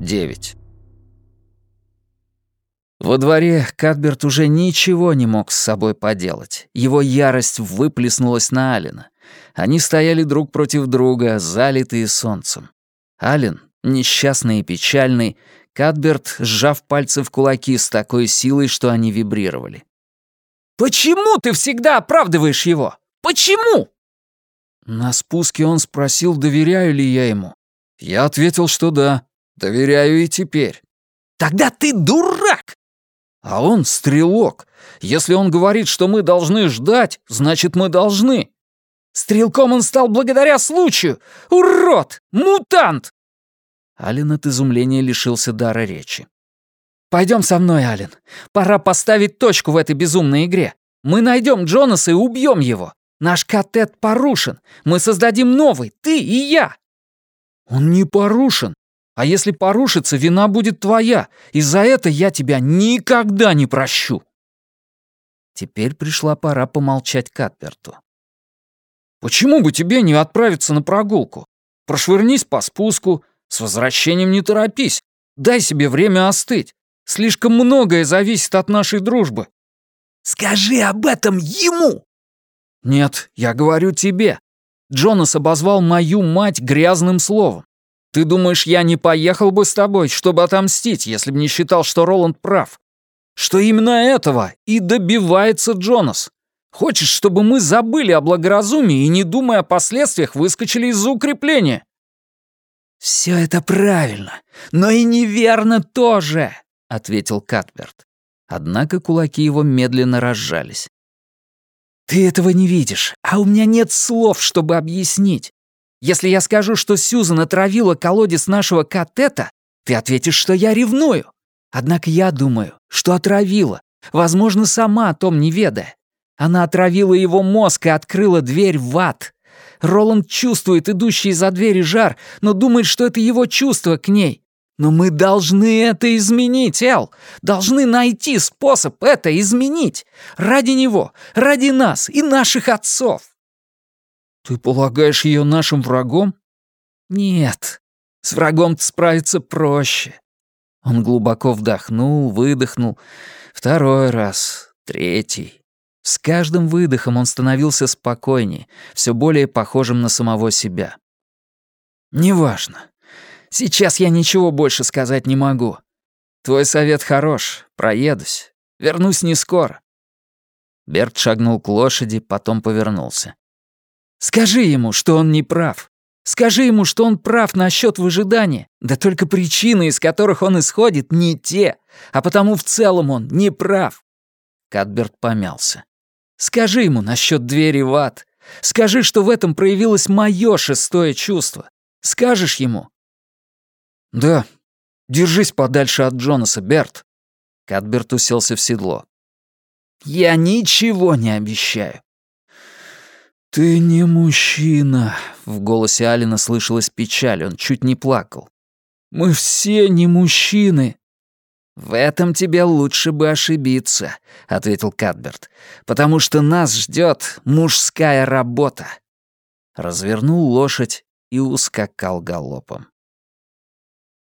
9. Во дворе Кадберт уже ничего не мог с собой поделать. Его ярость выплеснулась на Алина. Они стояли друг против друга, залитые солнцем. Ален, несчастный и печальный, Кадберт, сжав пальцы в кулаки с такой силой, что они вибрировали. «Почему ты всегда оправдываешь его? Почему?» На спуске он спросил, доверяю ли я ему. Я ответил, что да, доверяю и теперь. «Тогда ты дурак!» А он стрелок. Если он говорит, что мы должны ждать, значит, мы должны. Стрелком он стал благодаря случаю. Урод! Мутант! Ален от изумления лишился дара речи. Пойдем со мной, Ален. Пора поставить точку в этой безумной игре. Мы найдем Джонаса и убьем его. Наш катет порушен. Мы создадим новый, ты и я. Он не порушен. А если порушится, вина будет твоя, и за это я тебя никогда не прощу». Теперь пришла пора помолчать Катберту. «Почему бы тебе не отправиться на прогулку? Прошвырнись по спуску, с возвращением не торопись, дай себе время остыть. Слишком многое зависит от нашей дружбы». «Скажи об этом ему!» «Нет, я говорю тебе. Джонас обозвал мою мать грязным словом. Ты думаешь, я не поехал бы с тобой, чтобы отомстить, если бы не считал, что Роланд прав? Что именно этого и добивается Джонас. Хочешь, чтобы мы забыли о благоразумии и, не думая о последствиях, выскочили из-за укрепления?» «Все это правильно, но и неверно тоже», — ответил Катберт. Однако кулаки его медленно разжались. «Ты этого не видишь, а у меня нет слов, чтобы объяснить. Если я скажу, что Сьюзан отравила колодец нашего катета, ты ответишь, что я ревную. Однако я думаю, что отравила, возможно, сама о том не ведая. Она отравила его мозг и открыла дверь в ад. Роланд чувствует идущий из-за двери жар, но думает, что это его чувство к ней. Но мы должны это изменить, Эл. Должны найти способ это изменить. Ради него, ради нас и наших отцов. «Ты полагаешь ее нашим врагом?» «Нет, с врагом-то справиться проще». Он глубоко вдохнул, выдохнул. Второй раз, третий. С каждым выдохом он становился спокойнее, все более похожим на самого себя. «Неважно. Сейчас я ничего больше сказать не могу. Твой совет хорош, проедусь. Вернусь не скоро». Берт шагнул к лошади, потом повернулся. Скажи ему, что он не прав. Скажи ему, что он прав насчет выжидания. Да только причины, из которых он исходит, не те, а потому в целом он не прав. Кадберт помялся. Скажи ему насчет двери в ад. Скажи, что в этом проявилось мое шестое чувство. Скажешь ему? Да. Держись подальше от Джонаса, Берт. Кадберт уселся в седло. Я ничего не обещаю. «Ты не мужчина», — в голосе Алина слышалась печаль, он чуть не плакал. «Мы все не мужчины». «В этом тебе лучше бы ошибиться», — ответил Кадберт, «потому что нас ждет мужская работа». Развернул лошадь и ускакал галопом.